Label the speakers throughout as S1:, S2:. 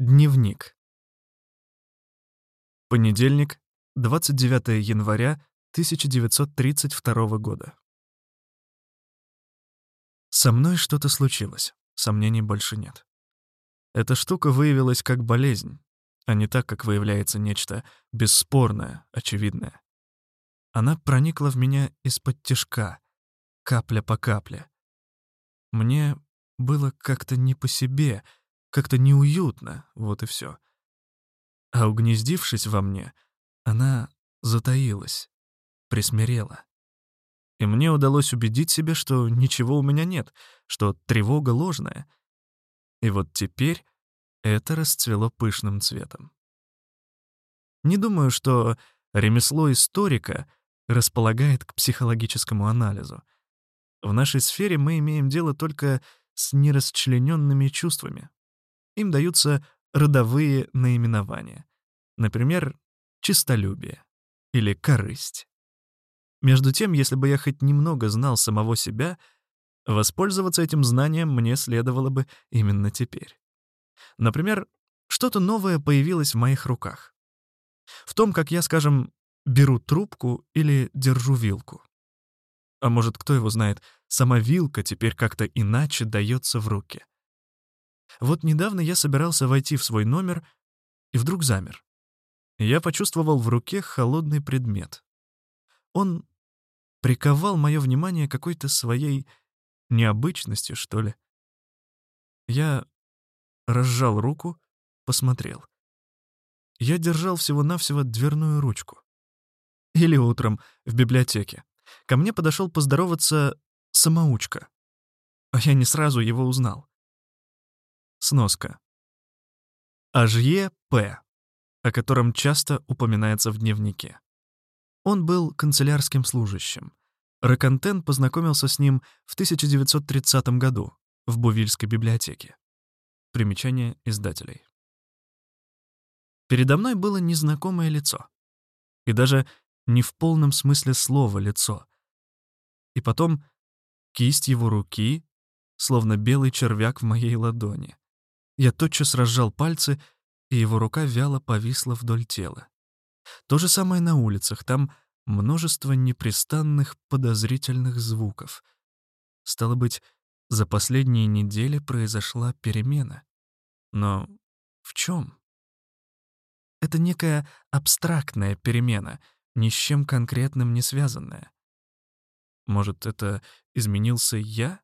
S1: Дневник. Понедельник, 29 января 1932 года. Со мной что-то случилось, сомнений больше нет. Эта штука выявилась как болезнь, а не так, как выявляется нечто бесспорное, очевидное. Она проникла в меня из-под тишка, капля по капле. Мне было как-то не по себе, как-то неуютно, вот и все. А угнездившись во мне, она затаилась, присмирела. И мне удалось убедить себя, что ничего у меня нет, что тревога ложная. И вот теперь это расцвело пышным цветом. Не думаю, что ремесло историка располагает к психологическому анализу. В нашей сфере мы имеем дело только с нерасчлененными чувствами. Им даются родовые наименования. Например, чистолюбие или корысть. Между тем, если бы я хоть немного знал самого себя, воспользоваться этим знанием мне следовало бы именно теперь. Например, что-то новое появилось в моих руках. В том, как я, скажем, беру трубку или держу вилку. А может, кто его знает, сама вилка теперь как-то иначе дается в руки. Вот недавно я собирался войти в свой номер и вдруг замер. Я почувствовал в руке холодный предмет. Он приковал мое внимание какой-то своей необычностью, что ли. Я разжал руку, посмотрел. Я держал всего-навсего дверную ручку. Или утром в библиотеке. Ко мне подошел поздороваться самоучка. А я не сразу его узнал. Сноска. Ажье П., о котором часто упоминается в дневнике. Он был канцелярским служащим. Ракантен познакомился с ним в 1930 году в Бувильской библиотеке. Примечание издателей. Передо мной было незнакомое лицо. И даже не в полном смысле слова лицо. И потом кисть его руки, словно белый червяк в моей ладони. Я тотчас разжал пальцы, и его рука вяло повисла вдоль тела. То же самое на улицах, там множество непрестанных подозрительных звуков. Стало быть, за последние недели произошла перемена. Но в чем? Это некая абстрактная перемена, ни с чем конкретным не связанная. Может, это изменился я?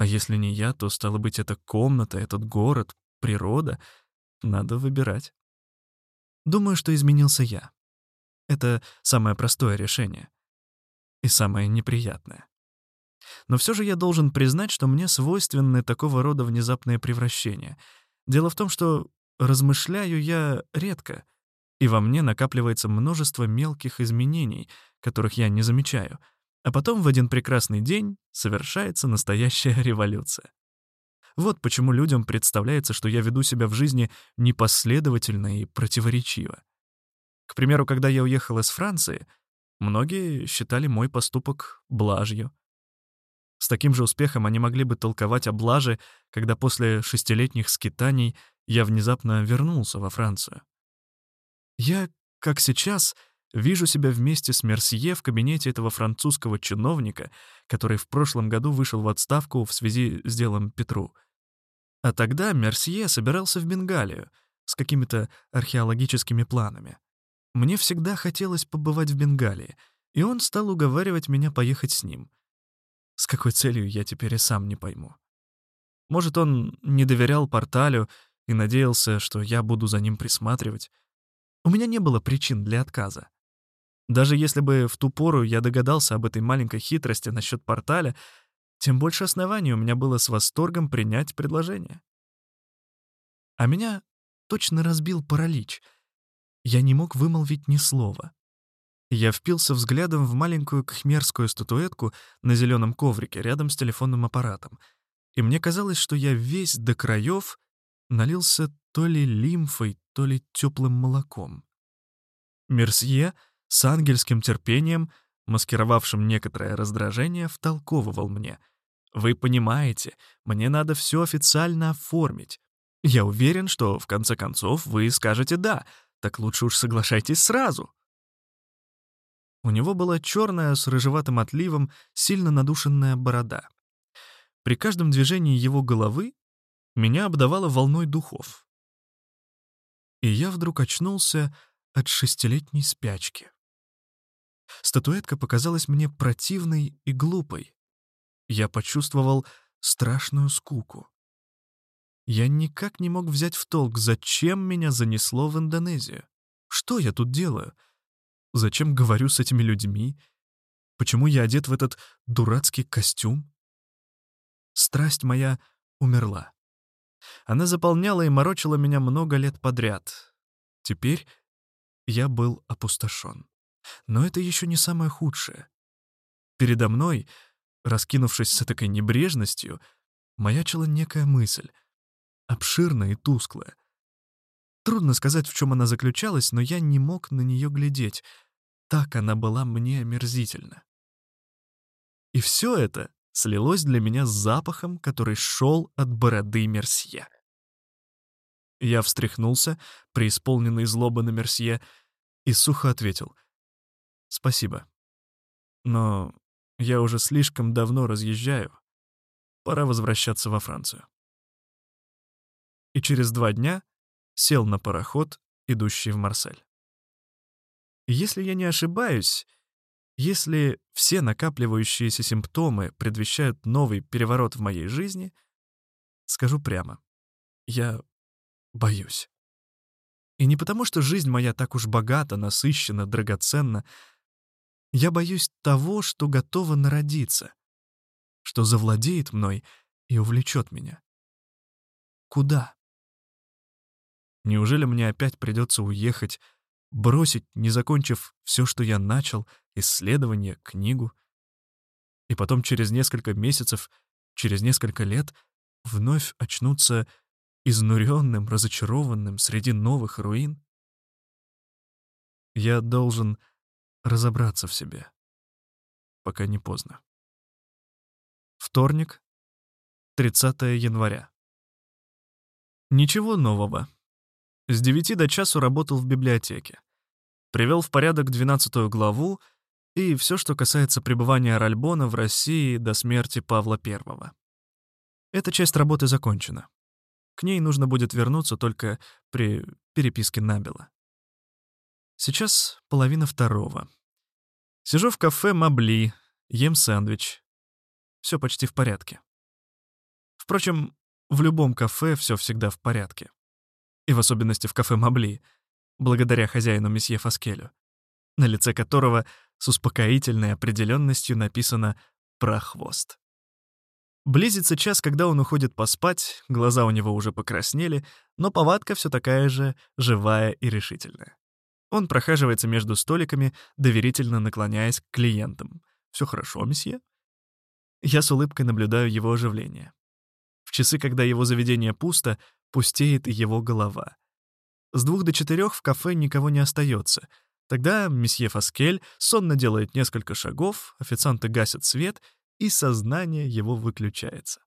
S1: А если не я, то, стало быть, эта комната, этот город, природа. Надо выбирать. Думаю, что изменился я. Это самое простое решение. И самое неприятное. Но все же я должен признать, что мне свойственны такого рода внезапные превращения. Дело в том, что размышляю я редко, и во мне накапливается множество мелких изменений, которых я не замечаю — а потом в один прекрасный день совершается настоящая революция. Вот почему людям представляется, что я веду себя в жизни непоследовательно и противоречиво. К примеру, когда я уехал из Франции, многие считали мой поступок блажью. С таким же успехом они могли бы толковать о блаже, когда после шестилетних скитаний я внезапно вернулся во Францию. Я, как сейчас, — Вижу себя вместе с Мерсье в кабинете этого французского чиновника, который в прошлом году вышел в отставку в связи с делом Петру. А тогда Мерсье собирался в Бенгалию с какими-то археологическими планами. Мне всегда хотелось побывать в Бенгалии, и он стал уговаривать меня поехать с ним. С какой целью, я теперь и сам не пойму. Может, он не доверял порталю и надеялся, что я буду за ним присматривать. У меня не было причин для отказа. Даже если бы в ту пору я догадался об этой маленькой хитрости насчет порталя, тем больше оснований у меня было с восторгом принять предложение. А меня точно разбил паралич. Я не мог вымолвить ни слова. Я впился взглядом в маленькую кхмерскую статуэтку на зеленом коврике рядом с телефонным аппаратом, и мне казалось, что я весь до краев налился то ли лимфой, то ли теплым молоком. Мерсье — с ангельским терпением, маскировавшим некоторое раздражение, втолковывал мне. «Вы понимаете, мне надо все официально оформить. Я уверен, что в конце концов вы скажете «да», так лучше уж соглашайтесь сразу. У него была черная с рыжеватым отливом, сильно надушенная борода. При каждом движении его головы меня обдавало волной духов. И я вдруг очнулся от шестилетней спячки. Статуэтка показалась мне противной и глупой. Я почувствовал страшную скуку. Я никак не мог взять в толк, зачем меня занесло в Индонезию. Что я тут делаю? Зачем говорю с этими людьми? Почему я одет в этот дурацкий костюм? Страсть моя умерла. Она заполняла и морочила меня много лет подряд. Теперь я был опустошен. Но это еще не самое худшее. Передо мной, раскинувшись с такой небрежностью, маячила некая мысль, обширная и тусклая. Трудно сказать, в чем она заключалась, но я не мог на нее глядеть. Так она была мне омерзительна. И все это слилось для меня с запахом, который шел от бороды Мерсье. Я встряхнулся, преисполненный злобы на Мерсье, и сухо ответил «Спасибо. Но я уже слишком давно разъезжаю. Пора возвращаться во Францию». И через два дня сел на пароход, идущий в Марсель. Если я не ошибаюсь, если все накапливающиеся симптомы предвещают новый переворот в моей жизни, скажу прямо, я боюсь. И не потому, что жизнь моя так уж богата, насыщена, драгоценна. Я боюсь того, что готово народиться, что завладеет мной и увлечет меня. Куда? Неужели мне опять придется уехать, бросить, не закончив все, что я начал, исследование, книгу. И потом через несколько месяцев, через несколько лет вновь очнуться изнуренным, разочарованным среди новых руин? Я должен разобраться в себе, пока не поздно. Вторник, 30 января. Ничего нового. С девяти до часу работал в библиотеке. Привел в порядок двенадцатую главу и все, что касается пребывания Ральбона в России до смерти Павла I. Эта часть работы закончена. К ней нужно будет вернуться только при переписке Набела. Сейчас половина второго. Сижу в кафе «Мабли», ем сэндвич. Все почти в порядке. Впрочем, в любом кафе все всегда в порядке и в особенности в кафе Мабли, благодаря хозяину месье Фаскелю, на лице которого с успокоительной определенностью написано «прохвост». Близится час, когда он уходит поспать, глаза у него уже покраснели, но повадка все такая же живая и решительная. Он прохаживается между столиками, доверительно наклоняясь к клиентам. «Все хорошо, месье?» Я с улыбкой наблюдаю его оживление. В часы, когда его заведение пусто, пустеет его голова. С двух до четырех в кафе никого не остается. Тогда месье Фаскель сонно делает несколько шагов, официанты гасят свет, и сознание его выключается.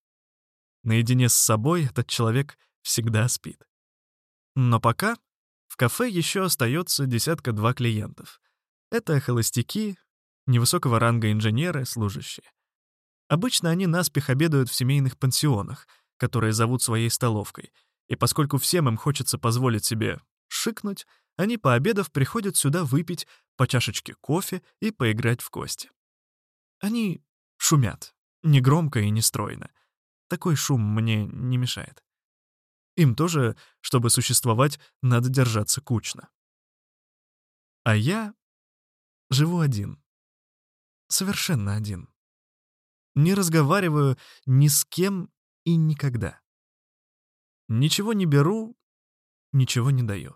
S1: Наедине с собой этот человек всегда спит. Но пока в кафе еще остается десятка-два клиентов. Это холостяки, невысокого ранга инженеры, служащие. Обычно они наспех обедают в семейных пансионах, которые зовут своей столовкой — и поскольку всем им хочется позволить себе шикнуть, они, пообедав, приходят сюда выпить по чашечке кофе и поиграть в кости. Они шумят, негромко и нестройно. Такой шум мне не мешает. Им тоже, чтобы существовать, надо держаться кучно. А я живу один. Совершенно один. Не разговариваю ни с кем и никогда. Ничего не беру, ничего не даю.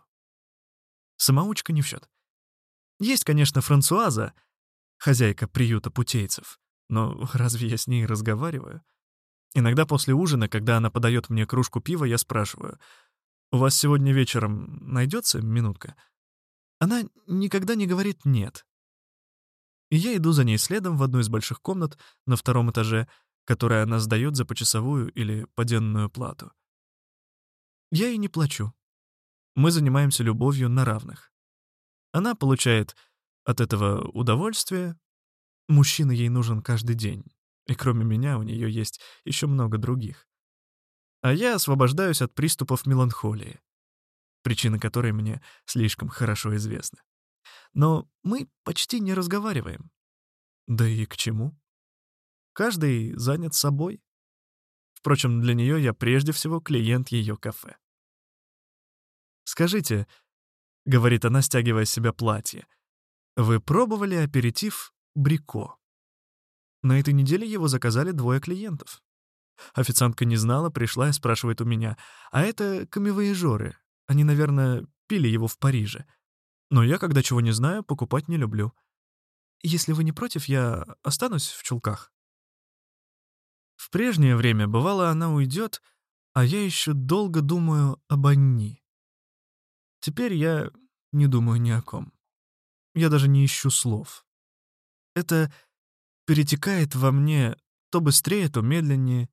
S1: Самоучка не в счет. Есть, конечно, Франсуаза, хозяйка приюта путейцев, но разве я с ней разговариваю? Иногда после ужина, когда она подает мне кружку пива, я спрашиваю, «У вас сегодня вечером найдется минутка?» Она никогда не говорит «нет». И я иду за ней следом в одну из больших комнат на втором этаже, которую она сдает за почасовую или поденную плату. Я ей не плачу. Мы занимаемся любовью на равных. Она получает от этого удовольствие. Мужчина ей нужен каждый день. И кроме меня у нее есть еще много других. А я освобождаюсь от приступов меланхолии, причины которой мне слишком хорошо известны. Но мы почти не разговариваем. Да и к чему? Каждый занят собой. Впрочем, для нее я прежде всего клиент ее кафе. «Скажите», — говорит она, стягивая с себя платье, «вы пробовали аперитив Брико?» На этой неделе его заказали двое клиентов. Официантка не знала, пришла и спрашивает у меня, «А это камевояжеры. Они, наверное, пили его в Париже. Но я, когда чего не знаю, покупать не люблю. Если вы не против, я останусь в чулках». В прежнее время, бывало, она уйдет, а я еще долго думаю об Анни. Теперь я не думаю ни о ком. Я даже не ищу слов. Это перетекает во мне то быстрее, то медленнее.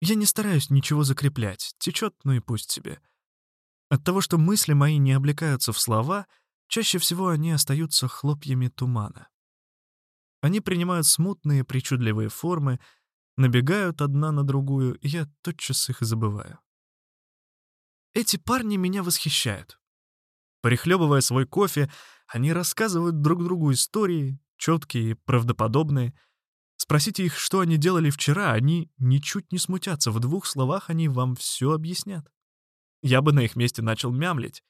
S1: Я не стараюсь ничего закреплять, течет, ну и пусть себе. От того, что мысли мои не облекаются в слова, чаще всего они остаются хлопьями тумана. Они принимают смутные, причудливые формы, набегают одна на другую, и я тотчас их забываю. Эти парни меня восхищают. Прихлебывая свой кофе, они рассказывают друг другу истории, четкие, правдоподобные. Спросите их, что они делали вчера, они ничуть не смутятся. В двух словах они вам все объяснят. Я бы на их месте начал мямлить.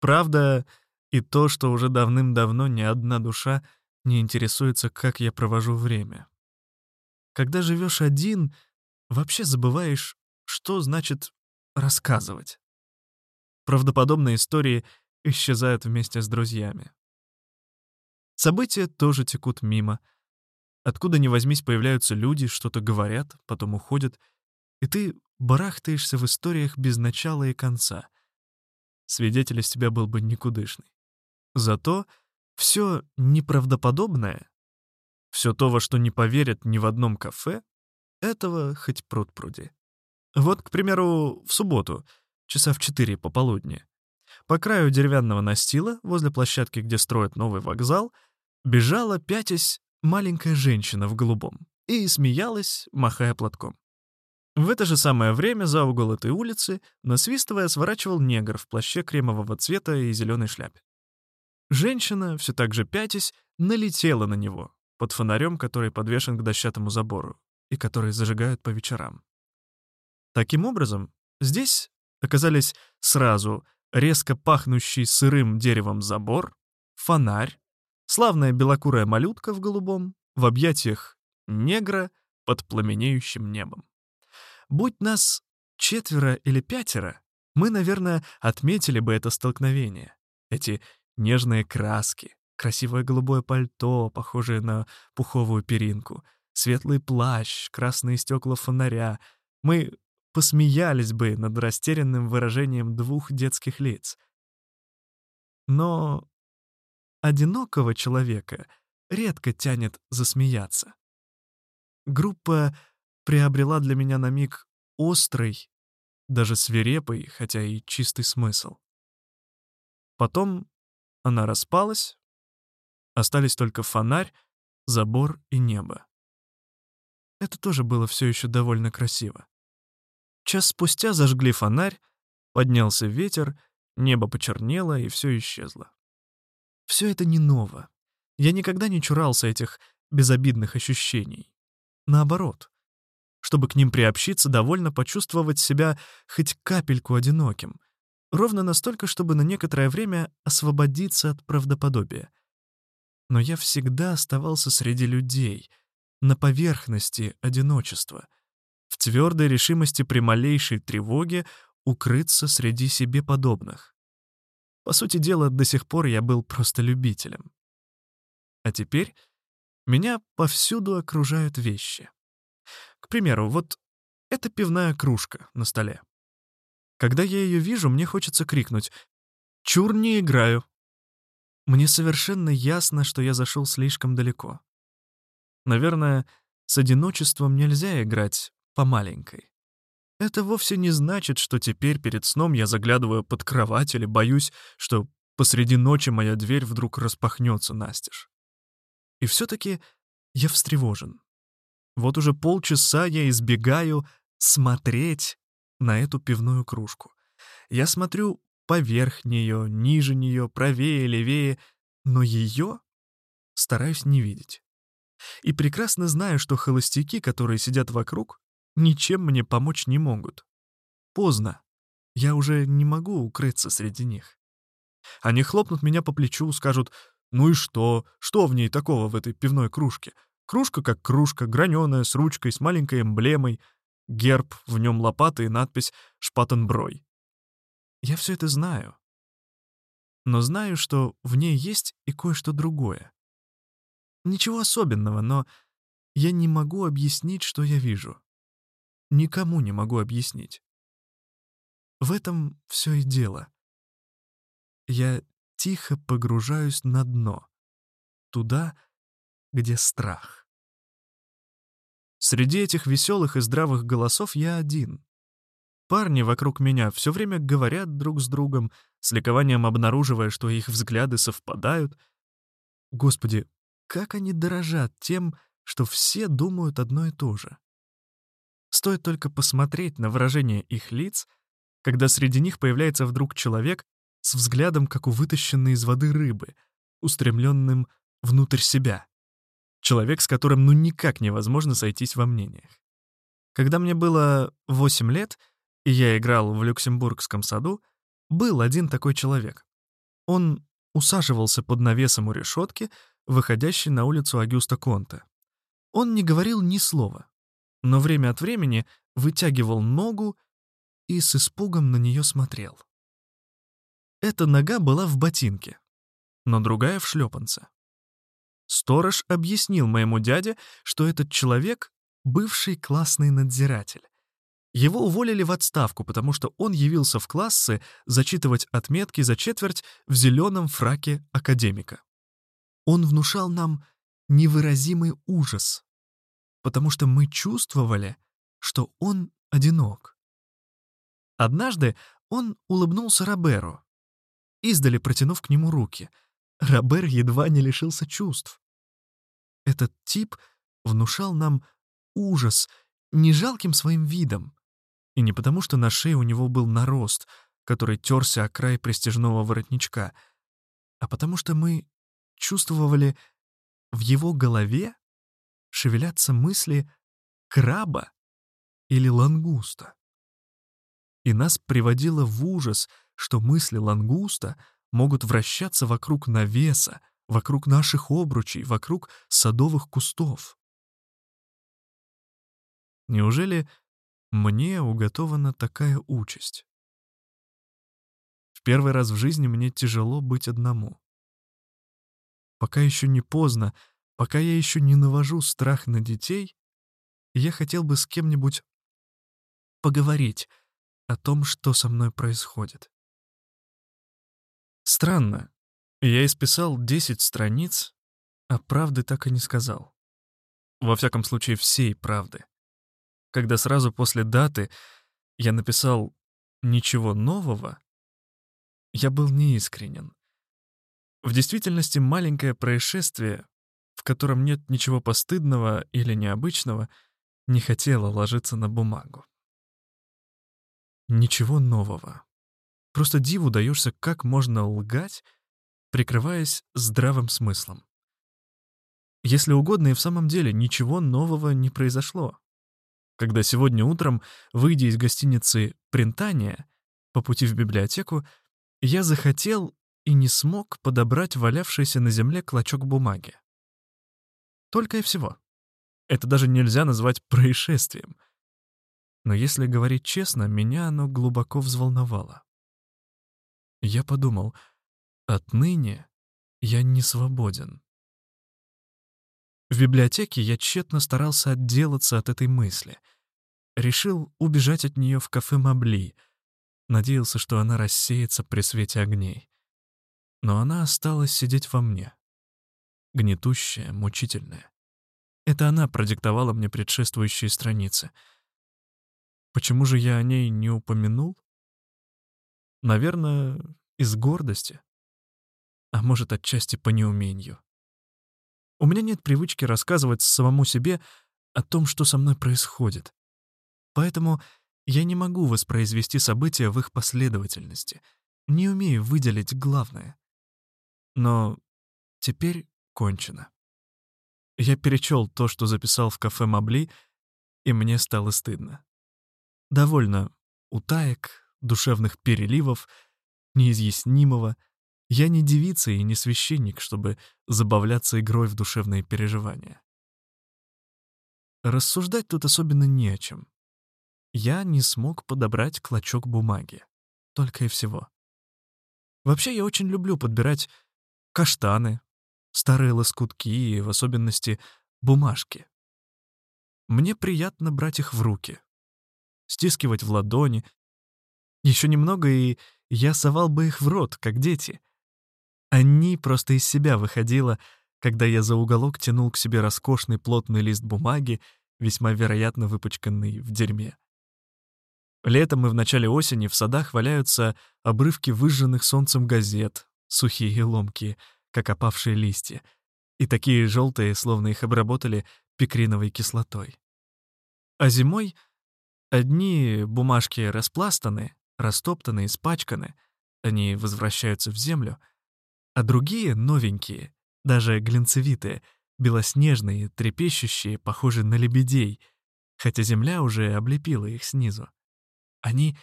S1: Правда, и то, что уже давным-давно ни одна душа не интересуется, как я провожу время. Когда живешь один, вообще забываешь, что значит рассказывать. Правдоподобные истории исчезают вместе с друзьями. События тоже текут мимо. Откуда ни возьмись появляются люди, что-то говорят, потом уходят, и ты барахтаешься в историях без начала и конца. Свидетель из тебя был бы никудышный. Зато все неправдоподобное, все то, во что не поверят ни в одном кафе, этого хоть пруд пруди. Вот, к примеру, в субботу — часа в четыре пополудни. По краю деревянного настила, возле площадки, где строят новый вокзал, бежала, пятясь, маленькая женщина в голубом и смеялась, махая платком. В это же самое время за угол этой улицы, насвистывая, сворачивал негр в плаще кремового цвета и зеленой шляпе. Женщина, все так же пятясь, налетела на него, под фонарем, который подвешен к дощатому забору и который зажигают по вечерам. Таким образом, здесь оказались сразу резко пахнущий сырым деревом забор, фонарь, славная белокурая малютка в голубом, в объятиях негра под пламенеющим небом. Будь нас четверо или пятеро, мы, наверное, отметили бы это столкновение. Эти нежные краски, красивое голубое пальто, похожее на пуховую перинку, светлый плащ, красные стекла фонаря. Мы посмеялись бы над растерянным выражением двух детских лиц. Но одинокого человека редко тянет засмеяться. Группа приобрела для меня на миг острый, даже свирепый, хотя и чистый смысл. Потом она распалась, остались только фонарь, забор и небо. Это тоже было все еще довольно красиво. Час спустя зажгли фонарь, поднялся ветер, небо почернело, и все исчезло. Все это не ново. Я никогда не чурался этих безобидных ощущений. Наоборот. Чтобы к ним приобщиться, довольно почувствовать себя хоть капельку одиноким. Ровно настолько, чтобы на некоторое время освободиться от правдоподобия. Но я всегда оставался среди людей, на поверхности одиночества — твердой решимости при малейшей тревоге укрыться среди себе подобных. По сути дела, до сих пор я был просто любителем. А теперь меня повсюду окружают вещи. К примеру, вот эта пивная кружка на столе. Когда я ее вижу, мне хочется крикнуть «Чур не играю!». Мне совершенно ясно, что я зашел слишком далеко. Наверное, с одиночеством нельзя играть по маленькой. Это вовсе не значит, что теперь перед сном я заглядываю под кровать или боюсь, что посреди ночи моя дверь вдруг распахнется настежь. И все-таки я встревожен. Вот уже полчаса я избегаю смотреть на эту пивную кружку. Я смотрю поверх нее, ниже нее, правее, левее, но ее стараюсь не видеть. И прекрасно знаю, что холостяки, которые сидят вокруг, ничем мне помочь не могут. Поздно. Я уже не могу укрыться среди них. Они хлопнут меня по плечу, скажут «Ну и что? Что в ней такого в этой пивной кружке? Кружка как кружка, граненая, с ручкой, с маленькой эмблемой, герб, в нем лопата и надпись «Шпатенброй». Я все это знаю. Но знаю, что в ней есть и кое-что другое. Ничего особенного, но я не могу объяснить, что я вижу. Никому не могу объяснить. В этом все и дело. Я тихо погружаюсь на дно, туда, где страх. Среди этих веселых и здравых голосов я один. Парни вокруг меня все время говорят друг с другом, с ликованием обнаруживая, что их взгляды совпадают. Господи, как они дорожат тем, что все думают одно и то же. Стоит только посмотреть на выражение их лиц, когда среди них появляется вдруг человек с взглядом, как у вытащенной из воды рыбы, устремленным внутрь себя. Человек, с которым ну никак невозможно сойтись во мнениях. Когда мне было 8 лет, и я играл в Люксембургском саду, был один такой человек. Он усаживался под навесом у решетки, выходящей на улицу Агюста Конте. Он не говорил ни слова, но время от времени вытягивал ногу и с испугом на нее смотрел. Эта нога была в ботинке, но другая в шлепанце. Сторож объяснил моему дяде, что этот человек — бывший классный надзиратель. Его уволили в отставку, потому что он явился в классы зачитывать отметки за четверть в зеленом фраке академика. Он внушал нам невыразимый ужас, потому что мы чувствовали, что он одинок. Однажды он улыбнулся Роберу, издали протянув к нему руки. Робер едва не лишился чувств. Этот тип внушал нам ужас не жалким своим видом, и не потому, что на шее у него был нарост, который терся о край престижного воротничка, а потому что мы чувствовали в его голове шевелятся мысли краба или лангуста. И нас приводило в ужас, что мысли лангуста могут вращаться вокруг навеса, вокруг наших обручей, вокруг садовых кустов. Неужели мне уготована такая участь? В первый раз в жизни мне тяжело быть одному. Пока еще не поздно, Пока я еще не навожу страх на детей, я хотел бы с кем-нибудь поговорить о том, что со мной происходит. Странно. Я исписал 10 страниц, а правды так и не сказал. Во всяком случае, всей правды. Когда сразу после даты я написал «ничего нового», я был неискренен. В действительности маленькое происшествие котором нет ничего постыдного или необычного, не хотела ложиться на бумагу. Ничего нового. Просто диву даешься, как можно лгать, прикрываясь здравым смыслом. Если угодно, и в самом деле ничего нового не произошло. Когда сегодня утром, выйдя из гостиницы «Принтания», по пути в библиотеку, я захотел и не смог подобрать валявшийся на земле клочок бумаги. Только и всего. Это даже нельзя назвать происшествием. Но если говорить честно, меня оно глубоко взволновало. Я подумал, отныне я не свободен. В библиотеке я тщетно старался отделаться от этой мысли. Решил убежать от нее в кафе Мабли. Надеялся, что она рассеется при свете огней. Но она осталась сидеть во мне гнетущая, мучительная. Это она продиктовала мне предшествующие страницы. Почему же я о ней не упомянул? Наверное, из гордости. А может, отчасти по неумению. У меня нет привычки рассказывать самому себе о том, что со мной происходит. Поэтому я не могу воспроизвести события в их последовательности, не умею выделить главное. Но теперь кончено. Я перечел то, что записал в кафе Мабли, и мне стало стыдно. Довольно утаек, душевных переливов, неизъяснимого. Я не девица и не священник, чтобы забавляться игрой в душевные переживания. Рассуждать тут особенно не о чем. Я не смог подобрать клочок бумаги. Только и всего. Вообще, я очень люблю подбирать каштаны, старые лоскутки и, в особенности, бумажки. Мне приятно брать их в руки, стискивать в ладони. Еще немного, и я совал бы их в рот, как дети. Они просто из себя выходило, когда я за уголок тянул к себе роскошный плотный лист бумаги, весьма вероятно выпачканный в дерьме. Летом и в начале осени в садах валяются обрывки выжженных солнцем газет, сухие и ломкие, как опавшие листья, и такие желтые, словно их обработали пикриновой кислотой. А зимой одни бумажки распластаны, растоптаны, испачканы, они возвращаются в землю, а другие, новенькие, даже глинцевитые, белоснежные, трепещущие, похожи на лебедей, хотя земля уже облепила их снизу. Они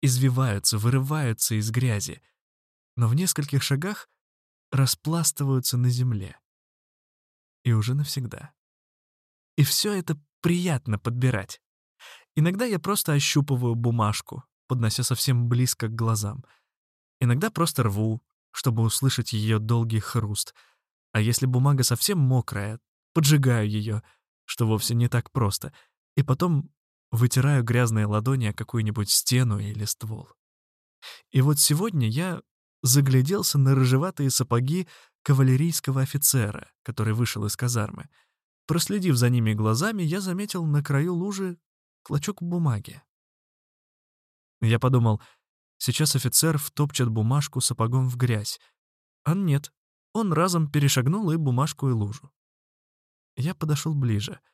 S1: извиваются, вырываются из грязи, но в нескольких шагах распластываются на земле. И уже навсегда. И все это приятно подбирать. Иногда я просто ощупываю бумажку, поднося совсем близко к глазам. Иногда просто рву, чтобы услышать ее долгий хруст. А если бумага совсем мокрая, поджигаю ее, что вовсе не так просто, и потом вытираю грязные ладони о какую-нибудь стену или ствол. И вот сегодня я загляделся на рыжеватые сапоги кавалерийского офицера, который вышел из казармы. Проследив за ними глазами, я заметил на краю лужи клочок бумаги. Я подумал, сейчас офицер втопчет бумажку сапогом в грязь. А нет, он разом перешагнул и бумажку, и лужу. Я подошел ближе —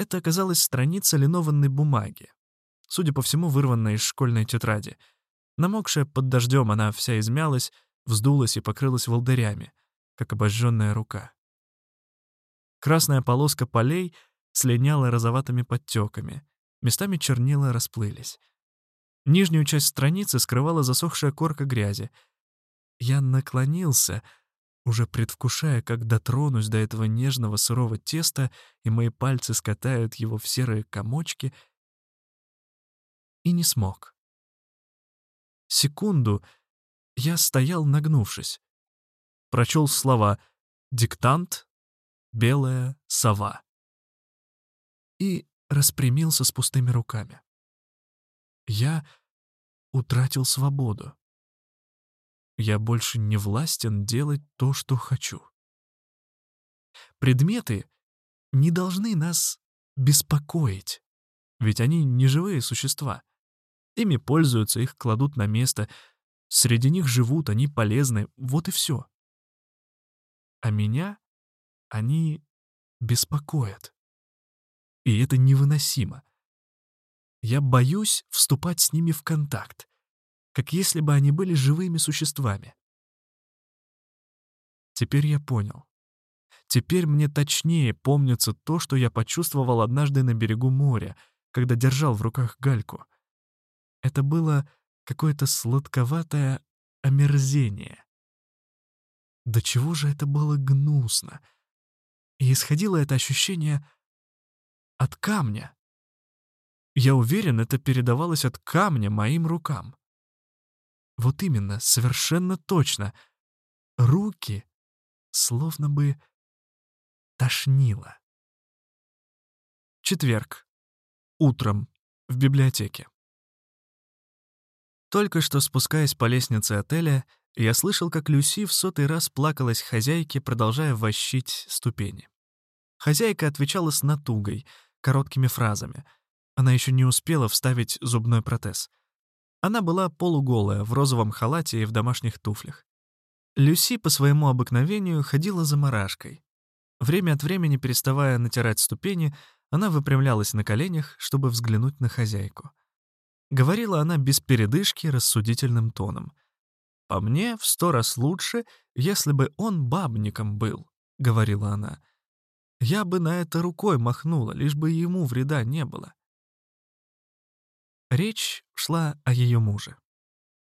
S1: это оказалась страница линованной бумаги, судя по всему, вырванная из школьной тетради. Намокшая под дождем, она вся измялась, вздулась и покрылась волдырями, как обожженная рука. Красная полоска полей слиняла розоватыми подтеками, местами чернила расплылись. Нижнюю часть страницы скрывала засохшая корка грязи. Я наклонился — уже предвкушая, как дотронусь до этого нежного сырого теста, и мои пальцы скатают его в серые комочки, и не смог. Секунду я стоял, нагнувшись. Прочел слова «диктант», «белая сова» и распрямился с пустыми руками. Я утратил свободу. Я больше не властен делать то, что хочу. Предметы не должны нас беспокоить, ведь они не живые существа. Ими пользуются, их кладут на место, среди них живут, они полезны, вот и все. А меня они беспокоят. И это невыносимо. Я боюсь вступать с ними в контакт как если бы они были живыми существами. Теперь я понял. Теперь мне точнее помнится то, что я почувствовал однажды на берегу моря, когда держал в руках гальку. Это было какое-то сладковатое омерзение. До чего же это было гнусно! И исходило это ощущение от камня. Я уверен, это передавалось от камня моим рукам. Вот именно, совершенно точно. Руки словно бы тошнило. Четверг. Утром. В библиотеке. Только что спускаясь по лестнице отеля, я слышал, как Люси в сотый раз плакалась хозяйке, продолжая вощить ступени. Хозяйка отвечала с натугой, короткими фразами. Она еще не успела вставить зубной протез. Она была полуголая, в розовом халате и в домашних туфлях. Люси по своему обыкновению ходила за марашкой. Время от времени, переставая натирать ступени, она выпрямлялась на коленях, чтобы взглянуть на хозяйку. Говорила она без передышки рассудительным тоном. «По мне, в сто раз лучше, если бы он бабником был», — говорила она. «Я бы на это рукой махнула, лишь бы ему вреда не было». Речь шла о ее муже.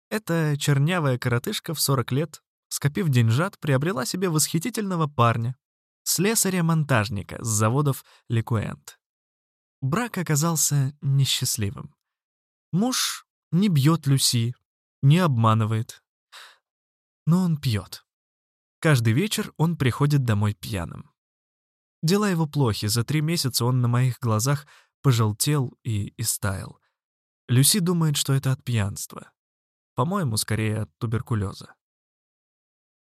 S1: Эта чернявая коротышка в 40 лет, скопив деньжат, приобрела себе восхитительного парня, слесаря-монтажника с заводов Ликуэнт. Брак оказался несчастливым. Муж не бьет Люси, не обманывает. Но он пьет. Каждый вечер он приходит домой пьяным. Дела его плохи, за три месяца он на моих глазах пожелтел и истаял. Люси думает, что это от пьянства. По-моему, скорее от туберкулеза.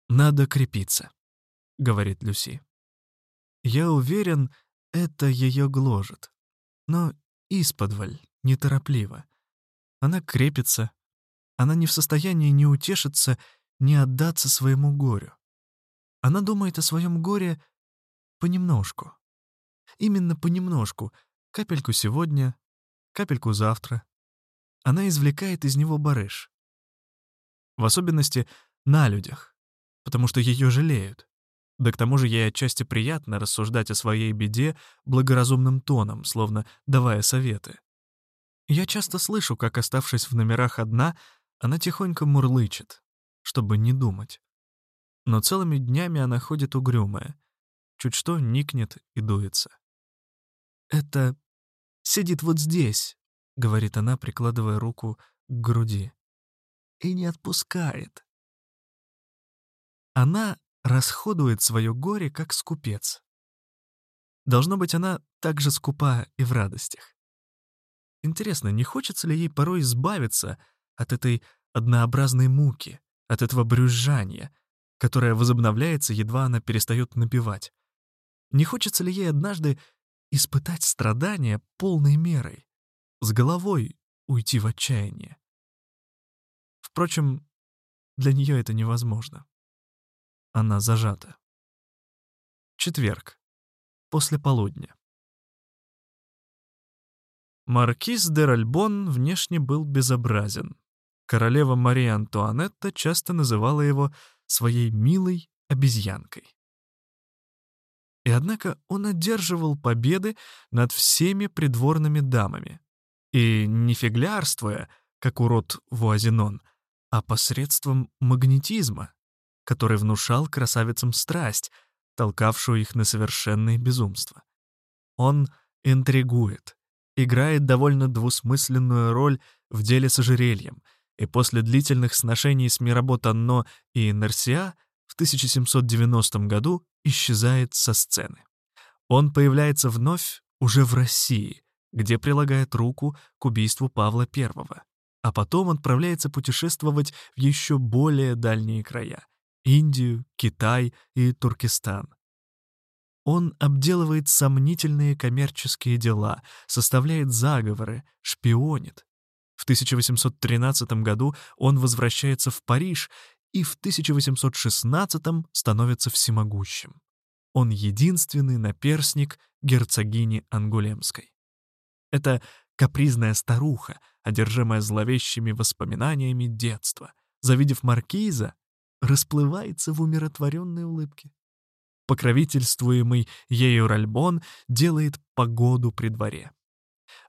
S1: «Надо крепиться», — говорит Люси. Я уверен, это ее гложет. Но исподволь, неторопливо. Она крепится. Она не в состоянии не утешиться, не отдаться своему горю. Она думает о своем горе понемножку. Именно понемножку. Капельку сегодня, капельку завтра. Она извлекает из него барыш. В особенности на людях, потому что ее жалеют. Да к тому же ей отчасти приятно рассуждать о своей беде благоразумным тоном, словно давая советы. Я часто слышу, как, оставшись в номерах одна, она тихонько мурлычет, чтобы не думать. Но целыми днями она ходит угрюмая, чуть что никнет и дуется. «Это сидит вот здесь», — говорит она, прикладывая руку к груди, — «и не отпускает». Она расходует свое горе, как скупец. Должно быть, она так же скупа и в радостях. Интересно, не хочется ли ей порой избавиться от этой однообразной муки, от этого брюзжания, которое возобновляется, едва она перестает напевать? Не хочется ли ей однажды испытать страдания полной мерой, с головой уйти в отчаяние? Впрочем, для нее это невозможно. Она зажата. Четверг. После полудня. Маркиз де Ральбон внешне был безобразен. Королева Мария Антуанетта часто называла его своей милой обезьянкой. И однако он одерживал победы над всеми придворными дамами. И не фиглярствуя, как урод Вуазенон, а посредством магнетизма, который внушал красавицам страсть, толкавшую их на совершенное безумство. Он интригует, играет довольно двусмысленную роль в деле с ожерельем, и после длительных сношений с Мирабо Танно и Нерсиа в 1790 году исчезает со сцены. Он появляется вновь уже в России, где прилагает руку к убийству Павла I, а потом отправляется путешествовать в еще более дальние края — Индию, Китай и Туркестан. Он обделывает сомнительные коммерческие дела, составляет заговоры, шпионит. В 1813 году он возвращается в Париж и в 1816 становится всемогущим. Он единственный наперсник герцогини Ангулемской. Это капризная старуха, одержимая зловещими воспоминаниями детства, завидев маркиза, расплывается в умиротворенной улыбке покровительствуемый ею Ральбон делает погоду при дворе.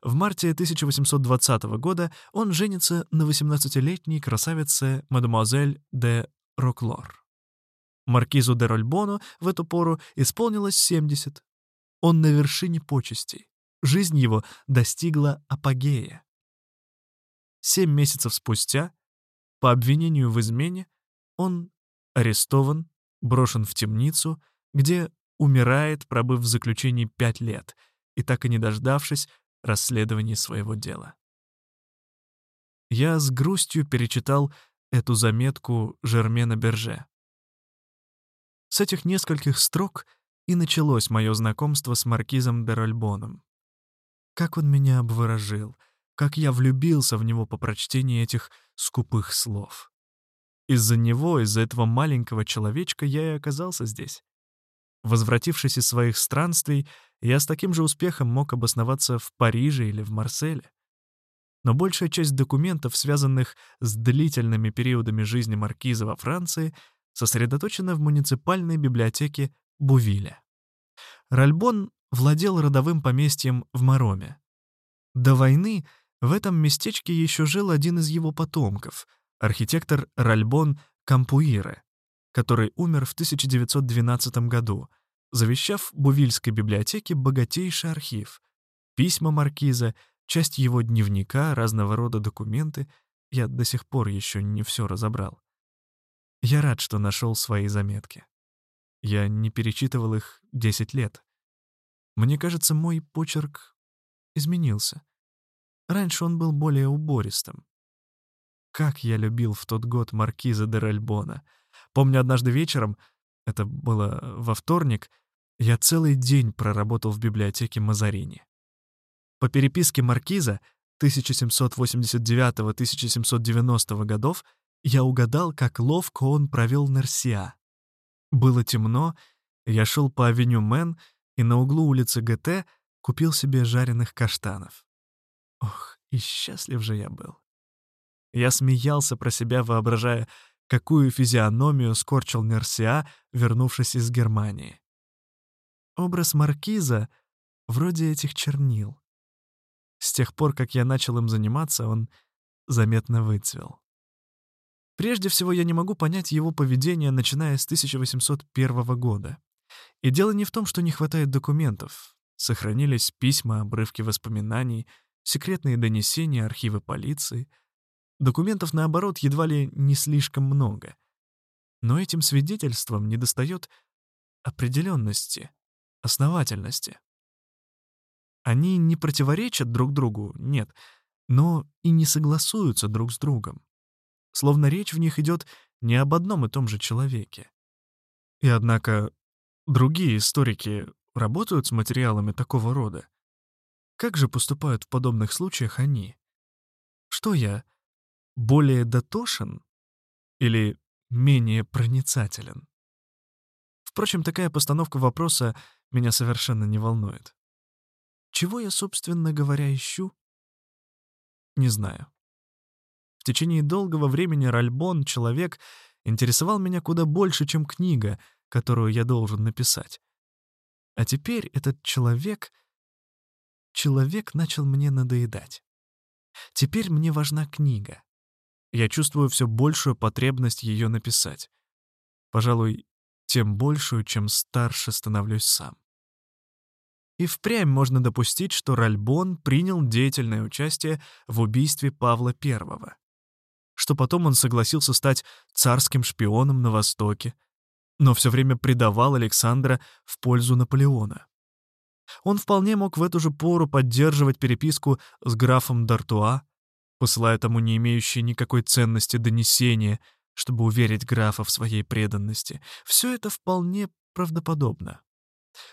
S1: В марте 1820 года он женится на 18-летней красавице мадемуазель де Роклор. Маркизу де Рольбону в эту пору исполнилось 70. Он на вершине почестей. Жизнь его достигла апогея. Семь месяцев спустя, по обвинению в измене, он арестован, брошен в темницу где умирает, пробыв в заключении пять лет и так и не дождавшись расследования своего дела. Я с грустью перечитал эту заметку Жермена Берже. С этих нескольких строк и началось мое знакомство с маркизом де Рольбоном. Как он меня обворожил, как я влюбился в него по прочтении этих скупых слов. Из-за него, из-за этого маленького человечка я и оказался здесь. Возвратившись из своих странствий, я с таким же успехом мог обосноваться в Париже или в Марселе. Но большая часть документов, связанных с длительными периодами жизни маркиза во Франции, сосредоточена в муниципальной библиотеке Бувиля. Ральбон владел родовым поместьем в Мароме. До войны в этом местечке еще жил один из его потомков, архитектор Ральбон Кампуире, который умер в 1912 году, завещав Бувильской библиотеке богатейший архив, письма маркиза, часть его дневника, разного рода документы. Я до сих пор еще не все разобрал. Я рад, что нашел свои заметки. Я не перечитывал их 10 лет. Мне кажется, мой почерк изменился. Раньше он был более убористым. Как я любил в тот год маркиза де Ральбона. Помню, однажды вечером, это было во вторник, я целый день проработал в библиотеке Мазарини. По переписке маркиза 1789-1790 годов я угадал, как ловко он провел Нерсиа. Было темно, я шел по авеню Мэн и на углу улицы ГТ купил себе жареных каштанов. Ох, и счастлив же я был. Я смеялся про себя, воображая, какую физиономию скорчил Нерсиа, вернувшись из Германии. Образ маркиза вроде этих чернил. С тех пор, как я начал им заниматься, он заметно выцвел. Прежде всего, я не могу понять его поведение, начиная с 1801 года. И дело не в том, что не хватает документов. Сохранились письма, обрывки воспоминаний, секретные донесения, архивы полиции. Документов, наоборот, едва ли не слишком много. Но этим свидетельством недостает определенности, основательности. Они не противоречат друг другу, нет, но и не согласуются друг с другом. Словно речь в них идет не об одном и том же человеке. И однако другие историки работают с материалами такого рода. Как же поступают в подобных случаях они? Что я, более дотошен или менее проницателен? Впрочем, такая постановка вопроса меня совершенно не волнует. Чего я, собственно говоря, ищу? Не знаю. В течение долгого времени Ральбон, человек, интересовал меня куда больше, чем книга, которую я должен написать. А теперь этот человек... Человек начал мне надоедать. Теперь мне важна книга. Я чувствую все большую потребность ее написать. Пожалуй, тем большую, чем старше становлюсь сам. И впрямь можно допустить, что Ральбон принял деятельное участие в убийстве Павла I, что потом он согласился стать царским шпионом на Востоке, но все время предавал Александра в пользу Наполеона. Он вполне мог в эту же пору поддерживать переписку с графом Д'Артуа, посылая тому не имеющие никакой ценности донесения, чтобы уверить графа в своей преданности. Все это вполне правдоподобно.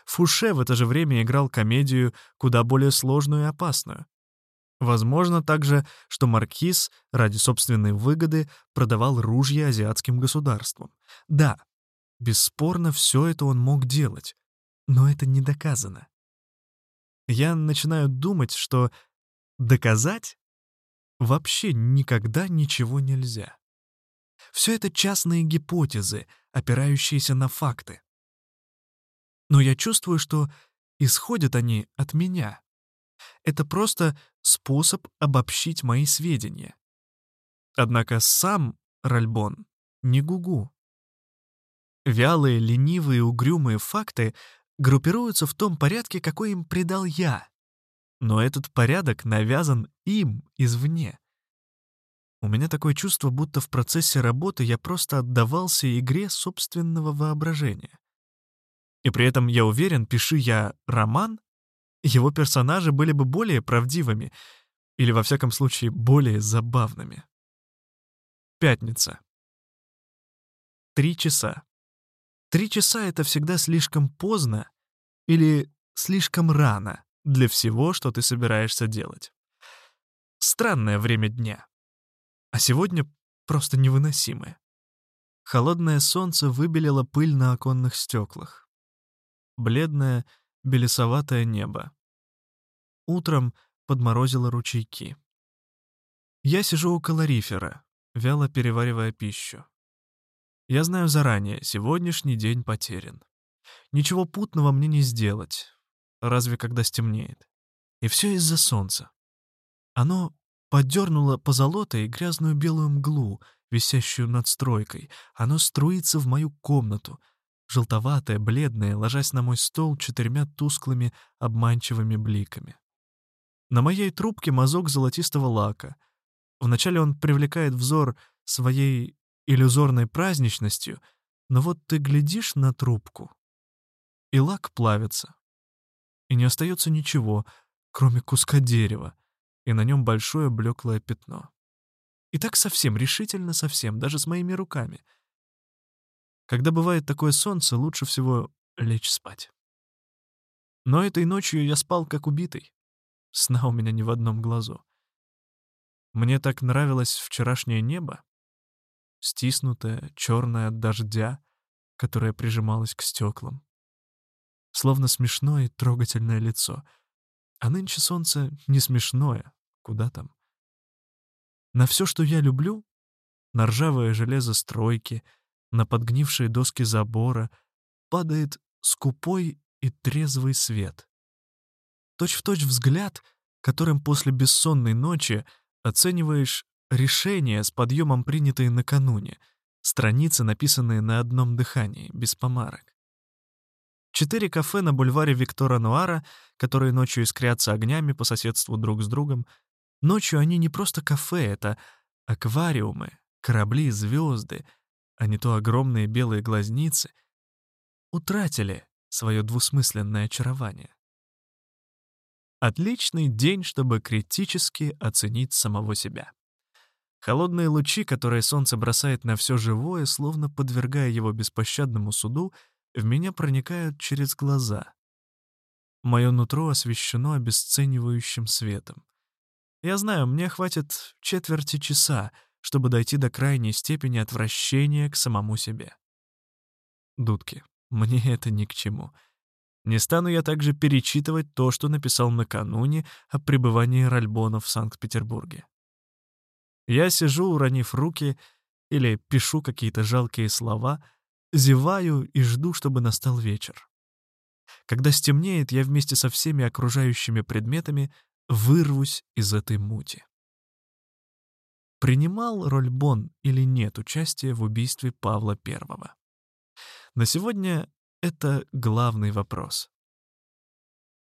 S1: Фуше в это же время играл комедию куда более сложную и опасную. Возможно также, что Маркиз ради собственной выгоды продавал ружья азиатским государствам. Да, бесспорно, все это он мог делать, но это не доказано. Я начинаю думать, что доказать вообще никогда ничего нельзя. Все это частные гипотезы, опирающиеся на факты но я чувствую, что исходят они от меня. Это просто способ обобщить мои сведения. Однако сам Ральбон не гугу. Вялые, ленивые, угрюмые факты группируются в том порядке, какой им придал я. Но этот порядок навязан им извне. У меня такое чувство, будто в процессе работы я просто отдавался игре собственного воображения. И при этом я уверен, пиши я роман, его персонажи были бы более правдивыми или, во всяком случае, более забавными. Пятница. Три часа. Три часа — это всегда слишком поздно или слишком рано для всего, что ты собираешься делать. Странное время дня. А сегодня просто невыносимое. Холодное солнце выбелило пыль на оконных стеклах. Бледное, белесоватое небо. Утром подморозило ручейки. Я сижу у калорифера, вяло переваривая пищу. Я знаю заранее, сегодняшний день потерян. Ничего путного мне не сделать, разве когда стемнеет. И все из-за солнца. Оно поддернуло позолотой грязную белую мглу, висящую над стройкой. Оно струится в мою комнату, желтоватое, бледное, ложась на мой стол четырьмя тусклыми, обманчивыми бликами. На моей трубке мазок золотистого лака. Вначале он привлекает взор своей иллюзорной праздничностью, но вот ты глядишь на трубку, и лак плавится. И не остается ничего, кроме куска дерева, и на нем большое блеклое пятно. И так совсем, решительно совсем, даже с моими руками. Когда бывает такое солнце, лучше всего лечь спать. Но этой ночью я спал как убитый. Сна у меня ни в одном глазу. Мне так нравилось вчерашнее небо, стиснутое, черное от дождя, которое прижималось к стеклам. Словно смешное и трогательное лицо. А нынче солнце не смешное, куда там. На все, что я люблю, на ржавое железо стройки, на подгнившие доски забора, падает скупой и трезвый свет. Точь-в-точь точь взгляд, которым после бессонной ночи оцениваешь решения с подъемом, принятые накануне, страницы, написанные на одном дыхании, без помарок. Четыре кафе на бульваре Виктора Нуара, которые ночью искрятся огнями по соседству друг с другом, Ночью они не просто кафе, это аквариумы, корабли, звезды, а не то огромные белые глазницы, утратили свое двусмысленное очарование. Отличный день, чтобы критически оценить самого себя. Холодные лучи, которые солнце бросает на все живое, словно подвергая его беспощадному суду, в меня проникают через глаза. Мое нутро освещено обесценивающим светом. Я знаю, мне хватит четверти часа, чтобы дойти до крайней степени отвращения к самому себе. Дудки, мне это ни к чему. Не стану я также перечитывать то, что написал накануне о пребывании Ральбона в Санкт-Петербурге. Я сижу, уронив руки, или пишу какие-то жалкие слова, зеваю и жду, чтобы настал вечер. Когда стемнеет, я вместе со всеми окружающими предметами вырвусь из этой мути. Принимал Рольбон или нет участие в убийстве Павла I? На сегодня это главный вопрос.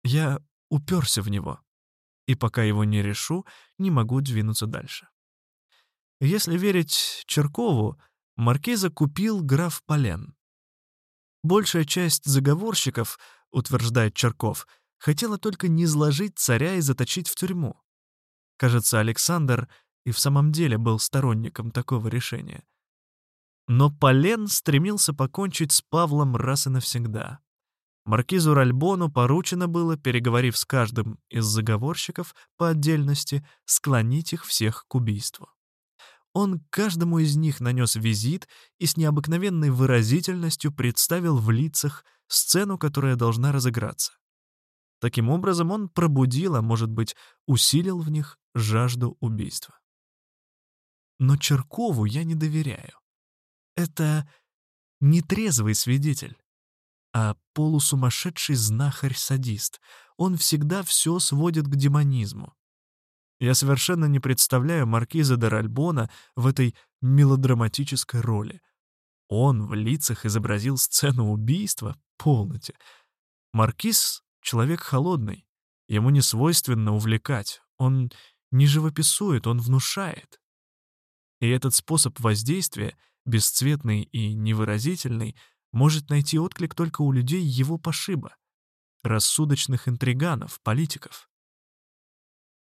S1: Я уперся в него, и пока его не решу, не могу двинуться дальше. Если верить Черкову, маркиза купил граф Полен. Большая часть заговорщиков, утверждает Черков, хотела только не изложить царя и заточить в тюрьму. Кажется, Александр и в самом деле был сторонником такого решения. Но Полен стремился покончить с Павлом раз и навсегда. Маркизу Ральбону поручено было, переговорив с каждым из заговорщиков по отдельности, склонить их всех к убийству. Он каждому из них нанес визит и с необыкновенной выразительностью представил в лицах сцену, которая должна разыграться. Таким образом, он пробудил, а может быть, усилил в них жажду убийства. Но Черкову я не доверяю. Это не трезвый свидетель, а полусумасшедший знахарь-садист. Он всегда все сводит к демонизму. Я совершенно не представляю маркиза де Ральбона в этой мелодраматической роли. Он в лицах изобразил сцену убийства? Полноте. Маркиз Человек холодный. Ему не свойственно увлекать. Он не живописует, он внушает. И этот способ воздействия, бесцветный и невыразительный, может найти отклик только у людей его пошиба, рассудочных интриганов, политиков.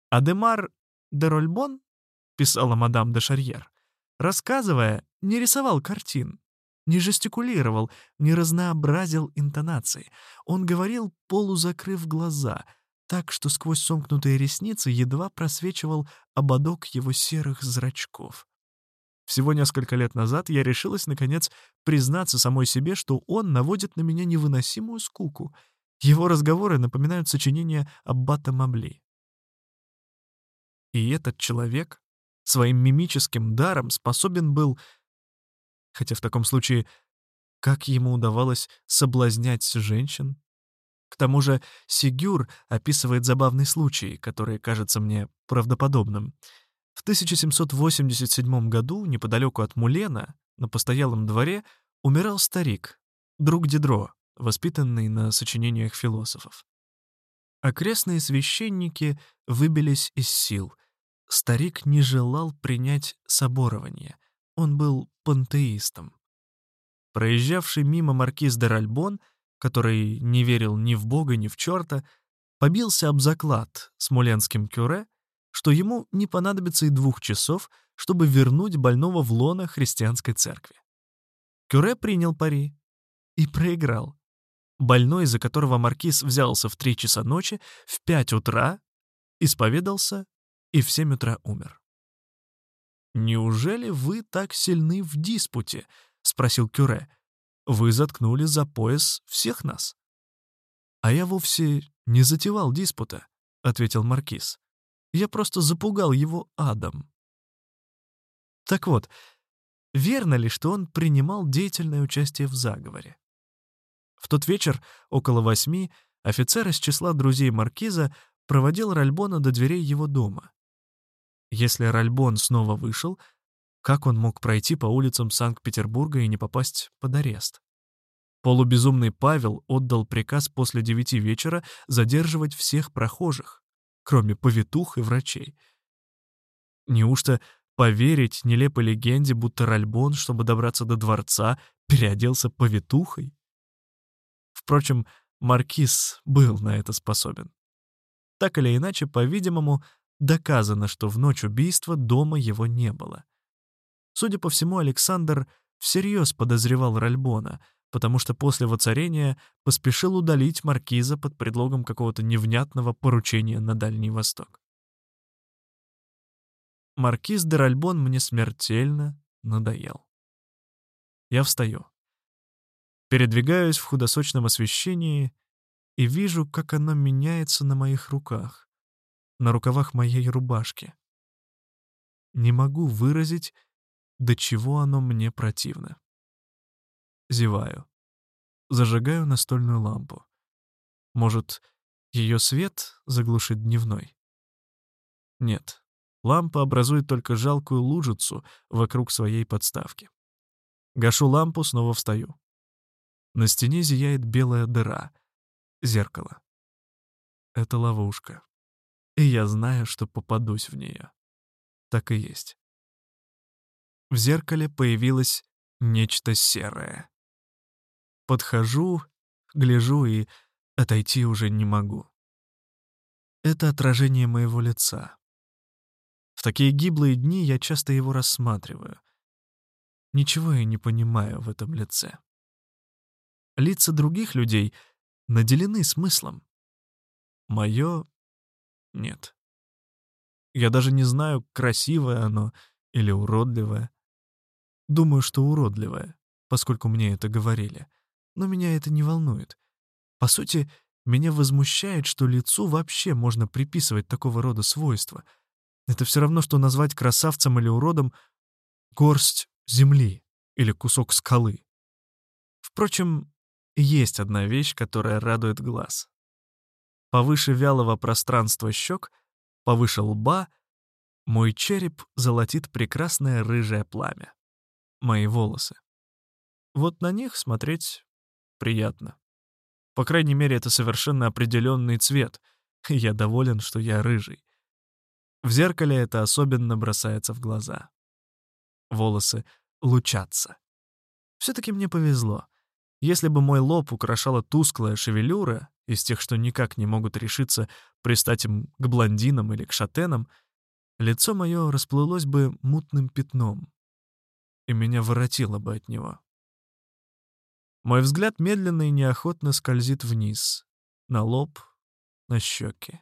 S1: «Адемар де Рольбон», — писала мадам де Шарьер, рассказывая, не рисовал картин, не жестикулировал, не разнообразил интонации. Он говорил, полузакрыв глаза, так, что сквозь сомкнутые ресницы едва просвечивал ободок его серых зрачков. Всего несколько лет назад я решилась, наконец, признаться самой себе, что он наводит на меня невыносимую скуку. Его разговоры напоминают сочинения Аббата Мабли. И этот человек своим мимическим даром способен был... Хотя в таком случае, как ему удавалось соблазнять женщин? К тому же Сигюр описывает забавный случай, который кажется мне правдоподобным. В 1787 году, неподалеку от Мулена, на постоялом дворе, умирал старик, друг Дидро, воспитанный на сочинениях философов. Окрестные священники выбились из сил. Старик не желал принять соборование. Он был пантеистом. Проезжавший мимо маркиз де Ральбон — который не верил ни в Бога, ни в черта, побился об заклад смоленским кюре, что ему не понадобится и двух часов, чтобы вернуть больного в лоно христианской церкви. Кюре принял пари и проиграл. Больной, за которого маркиз взялся в три часа ночи, в пять утра исповедался и в семь утра умер. «Неужели вы так сильны в диспуте?» — спросил Кюре. Вы заткнули за пояс всех нас. А я вовсе не затевал диспута, ответил маркиз. Я просто запугал его адом. Так вот, верно ли, что он принимал деятельное участие в заговоре? В тот вечер, около восьми, офицер из числа друзей маркиза проводил Ральбона до дверей его дома. Если Ральбон снова вышел, как он мог пройти по улицам Санкт-Петербурга и не попасть под арест? Полубезумный Павел отдал приказ после девяти вечера задерживать всех прохожих, кроме повитух и врачей. Неужто поверить нелепой легенде, будто Ральбон, чтобы добраться до дворца, переоделся повитухой? Впрочем, Маркиз был на это способен. Так или иначе, по-видимому, доказано, что в ночь убийства дома его не было. Судя по всему, Александр всерьез подозревал Ральбона, потому что после воцарения поспешил удалить маркиза под предлогом какого-то невнятного поручения на Дальний Восток. Маркиз де Ральбон мне смертельно надоел. Я встаю. Передвигаюсь в худосочном освещении и вижу, как оно меняется на моих руках, на рукавах моей рубашки. Не могу выразить, до чего оно мне противно. Зеваю. Зажигаю настольную лампу. Может, ее свет заглушит дневной? Нет. Лампа образует только жалкую лужицу вокруг своей подставки. Гашу лампу, снова встаю. На стене зияет белая дыра. Зеркало. Это ловушка. И я знаю, что попадусь в нее. Так и есть. В зеркале появилось нечто серое. Подхожу, гляжу и отойти уже не могу. Это отражение моего лица. В такие гиблые дни я часто его рассматриваю. Ничего я не понимаю в этом лице. Лица других людей наделены смыслом. Мое — нет. Я даже не знаю, красивое оно или уродливое. Думаю, что уродливая, поскольку мне это говорили. Но меня это не волнует. По сути, меня возмущает, что лицу вообще можно приписывать такого рода свойства. Это все равно, что назвать красавцем или уродом горсть земли или кусок скалы. Впрочем, есть одна вещь, которая радует глаз. Повыше вялого пространства щек, повыше лба, мой череп золотит прекрасное рыжее пламя мои волосы. Вот на них смотреть приятно. По крайней мере, это совершенно определенный цвет. Я доволен, что я рыжий. В зеркале это особенно бросается в глаза. Волосы лучатся. Все-таки мне повезло. Если бы мой лоб украшала тусклая шевелюра, из тех, что никак не могут решиться пристать им к блондинам или к шатенам, лицо мое расплылось бы мутным пятном, и меня воротило бы от него. Мой взгляд медленно и неохотно скользит вниз, на лоб, на щеки.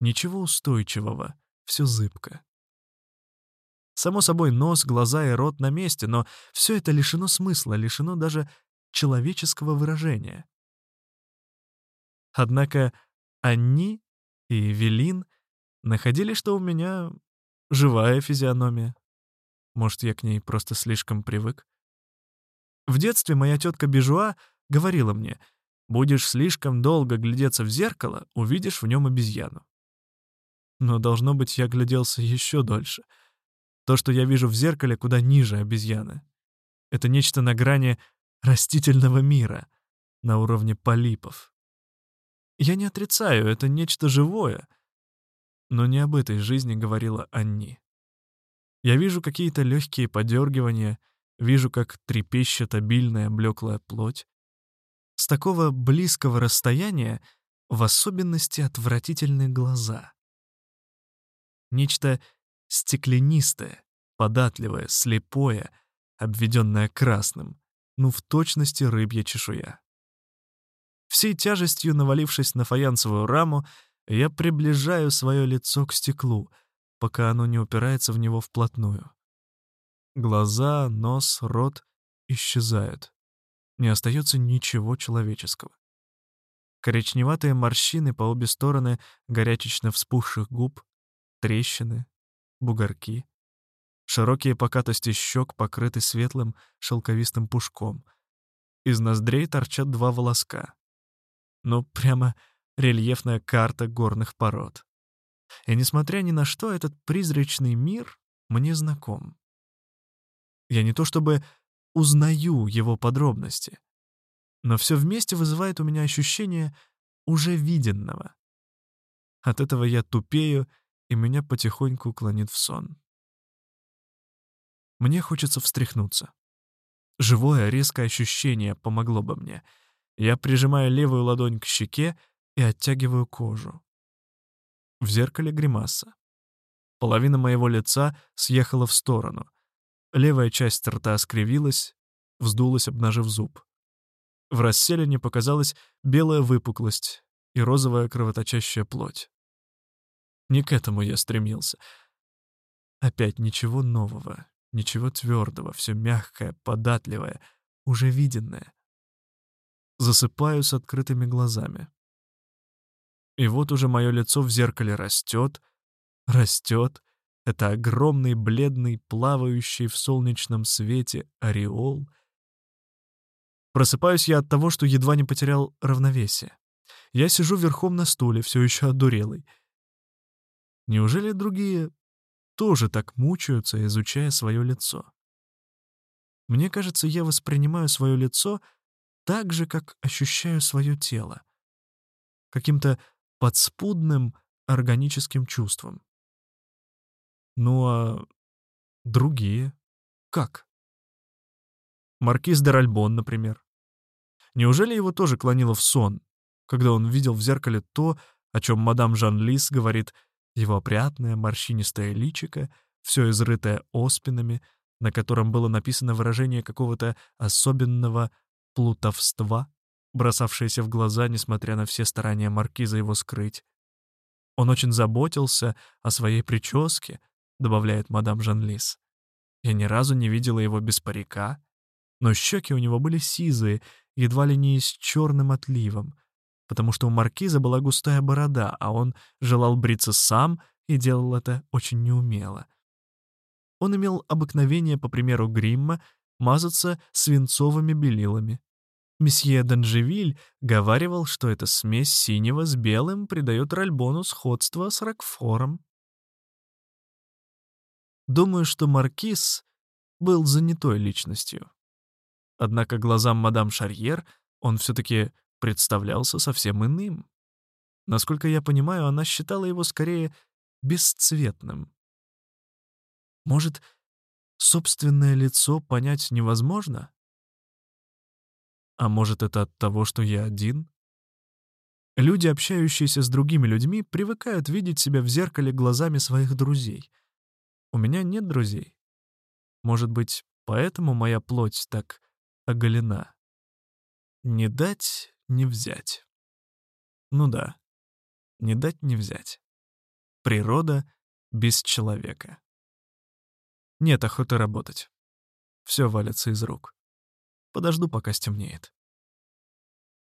S1: Ничего устойчивого, все зыбко. Само собой, нос, глаза и рот на месте, но все это лишено смысла, лишено даже человеческого выражения. Однако они и Велин находили, что у меня живая физиономия. Может, я к ней просто слишком привык. В детстве моя тетка Бежуа говорила мне, «Будешь слишком долго глядеться в зеркало, увидишь в нем обезьяну». Но, должно быть, я гляделся еще дольше. То, что я вижу в зеркале, куда ниже обезьяны. Это нечто на грани растительного мира, на уровне полипов. Я не отрицаю, это нечто живое. Но не об этой жизни говорила Анни. Я вижу какие-то легкие подергивания, вижу, как трепещет обильная блеклая плоть. С такого близкого расстояния в особенности отвратительные глаза. Нечто стеклянистое, податливое, слепое, обведенное красным, ну в точности рыбья чешуя. Всей тяжестью навалившись на фаянсовую раму, я приближаю свое лицо к стеклу, пока оно не упирается в него вплотную. Глаза, нос, рот исчезают. Не остается ничего человеческого. Коричневатые морщины по обе стороны горячечно вспухших губ, трещины, бугорки. Широкие покатости щек покрыты светлым шелковистым пушком. Из ноздрей торчат два волоска. Ну, прямо рельефная карта горных пород. И несмотря ни на что, этот призрачный мир мне знаком. Я не то чтобы узнаю его подробности, но все вместе вызывает у меня ощущение уже виденного. От этого я тупею, и меня потихоньку клонит в сон. Мне хочется встряхнуться. Живое, резкое ощущение помогло бы мне — я прижимаю левую ладонь к щеке и оттягиваю кожу. В зеркале гримаса. Половина моего лица съехала в сторону. Левая часть рта скривилась, вздулась, обнажив зуб. В расселине показалась белая выпуклость и розовая кровоточащая плоть. Не к этому я стремился. Опять ничего нового, ничего твердого, все мягкое, податливое, уже виденное засыпаю с открытыми глазами. И вот уже мое лицо в зеркале растет, растет. Это огромный, бледный, плавающий в солнечном свете ореол. Просыпаюсь я от того, что едва не потерял равновесие. Я сижу верхом на стуле, все еще одурелый. Неужели другие тоже так мучаются, изучая свое лицо? Мне кажется, я воспринимаю свое лицо — так же, как ощущаю свое тело. Каким-то подспудным органическим чувством. Ну а другие? Как? Маркиз де Ральбон, например. Неужели его тоже клонило в сон, когда он видел в зеркале то, о чем мадам Жан-Лис говорит, его опрятное морщинистое личико, все изрытое оспинами, на котором было написано выражение какого-то особенного плутовства, бросавшееся в глаза, несмотря на все старания маркиза его скрыть. Он очень заботился о своей прическе, добавляет мадам Жанлис. Я ни разу не видела его без парика, но щеки у него были сизые, едва ли не с черным отливом, потому что у маркиза была густая борода, а он желал бриться сам и делал это очень неумело. Он имел обыкновение, по примеру гримма, мазаться свинцовыми белилами. Месье Данжевиль говаривал, что эта смесь синего с белым придает Ральбону сходство с Рокфором. Думаю, что Маркиз был занятой личностью. Однако глазам мадам Шарьер он все-таки представлялся совсем иным. Насколько я понимаю, она считала его скорее бесцветным. Может, собственное лицо понять невозможно? А может, это от того, что я один? Люди, общающиеся с другими людьми, привыкают видеть себя в зеркале глазами своих друзей. У меня нет друзей. Может быть, поэтому моя плоть так оголена. Не дать, не взять. Ну да, не дать не взять. Природа без человека. Нет охоты работать. Все валится из рук. Подожду, пока стемнеет.